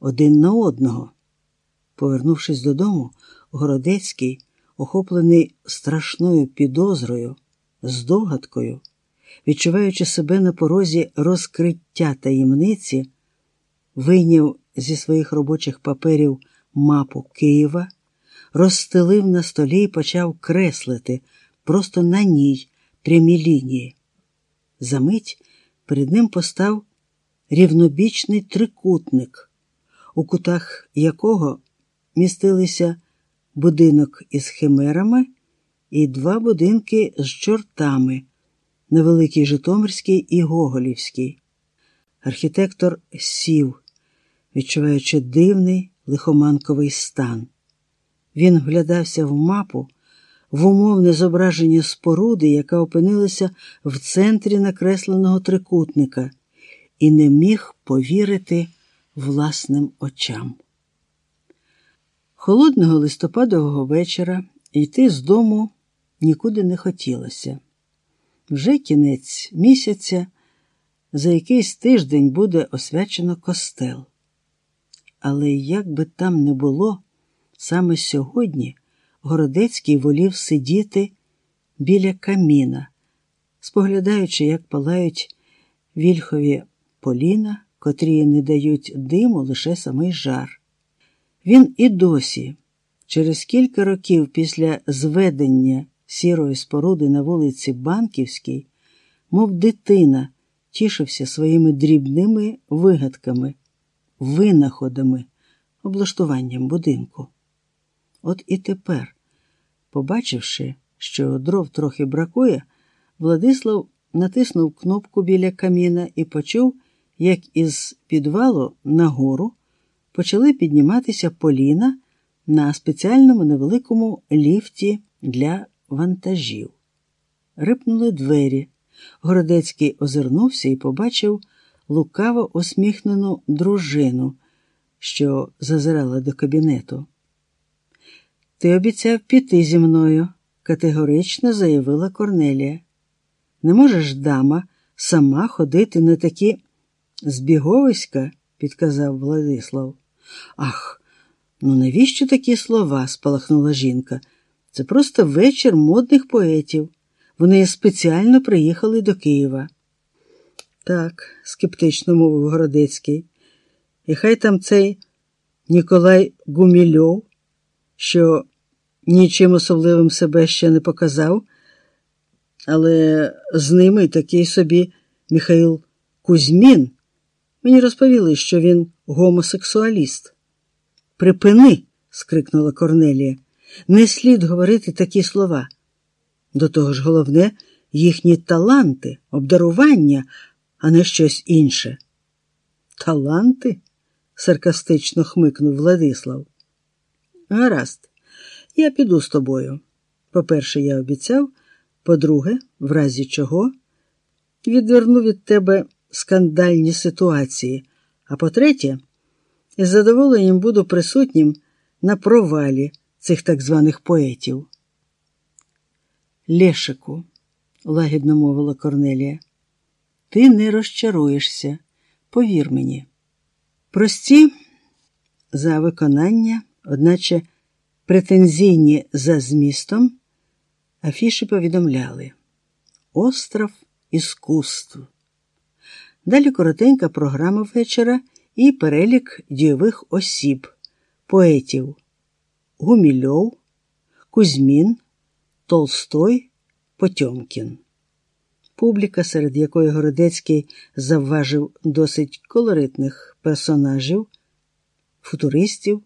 один на одного. Повернувшись додому, Городецький, охоплений страшною підозрою, здогадкою, відчуваючи себе на порозі розкриття таємниці, вийняв зі своїх робочих паперів мапу Києва, розстелив на столі і почав креслити просто на ній прямі лінії. Замить перед ним постав рівнобічний трикутник, у кутах якого містилися будинок із химерами і два будинки з чортами на Великій Житомирській і Гоголівській. Архітектор сів, відчуваючи дивний лихоманковий стан. Він вглядався в мапу, в умовне зображення споруди, яка опинилася в центрі накресленого трикутника, і не міг повірити власним очам. Холодного листопадового вечора йти з дому нікуди не хотілося. Вже кінець місяця, за якийсь тиждень буде освячено костел. Але як би там не було, саме сьогодні Городецький волів сидіти біля каміна, споглядаючи, як палають вільхові поліна, котрі не дають диму лише самий жар. Він і досі, через кілька років після зведення сірої споруди на вулиці Банківській, мов дитина, тішився своїми дрібними вигадками, винаходами, облаштуванням будинку. От і тепер, побачивши, що дров трохи бракує, Владислав натиснув кнопку біля каміна і почув, як із підвалу нагору почали підніматися поліна на спеціальному невеликому ліфті для вантажів. Рипнули двері. Городецький озирнувся і побачив лукаво усміхнену дружину, що зазирала до кабінету. Ти обіцяв піти зі мною, категорично заявила Корнелія. Не можеш, дама, сама ходити на такі збіговиська, підказав Владислав. Ах, ну навіщо такі слова? спалахнула жінка. Це просто вечір модних поетів. Вони спеціально приїхали до Києва. Так, скептично мовив Городецький. І хай там цей Ніколай Гумільов, що нічим особливим себе ще не показав, але з ними такий собі Михаїл Кузьмін. Мені розповіли, що він гомосексуаліст. Припини, скрикнула Корнелія. Не слід говорити такі слова. До того ж, головне, їхні таланти, обдарування, а не щось інше. Таланти? саркастично хмикнув Владислав. Гаразд, я піду з тобою. По-перше, я обіцяв, по-друге, в разі чого, відверну від тебе скандальні ситуації, а по-третє, із задоволенням буду присутнім на провалі цих так званих поетів. Лешику, лагідно мовила Корнелія, ти не розчаруєшся, повір мені. Прості за виконання, одначе претензійні за змістом, афіші повідомляли Остров іскусств. Далі коротенька програма вечора і перелік дійових осіб, поетів Гумільов, Кузьмін, Толстой, Потьомкін. Публіка, серед якої Городецький завважив досить колоритних персонажів, футуристів,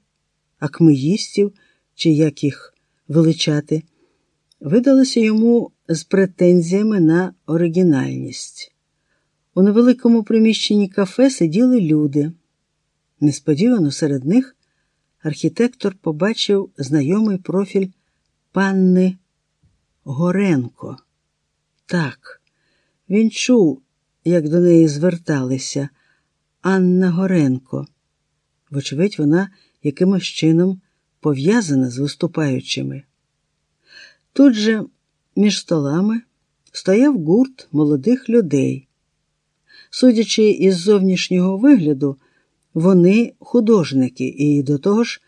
акмеїстів, чи як їх величати, видалося йому з претензіями на оригінальність. У невеликому приміщенні кафе сиділи люди. Несподівано серед них архітектор побачив знайомий профіль панни Горенко. Так, він чув, як до неї зверталися Анна Горенко. Вочевидь, вона якимось чином пов'язана з виступаючими. Тут же між столами стояв гурт молодих людей. Судячи із зовнішнього вигляду, Вони художники і до того ж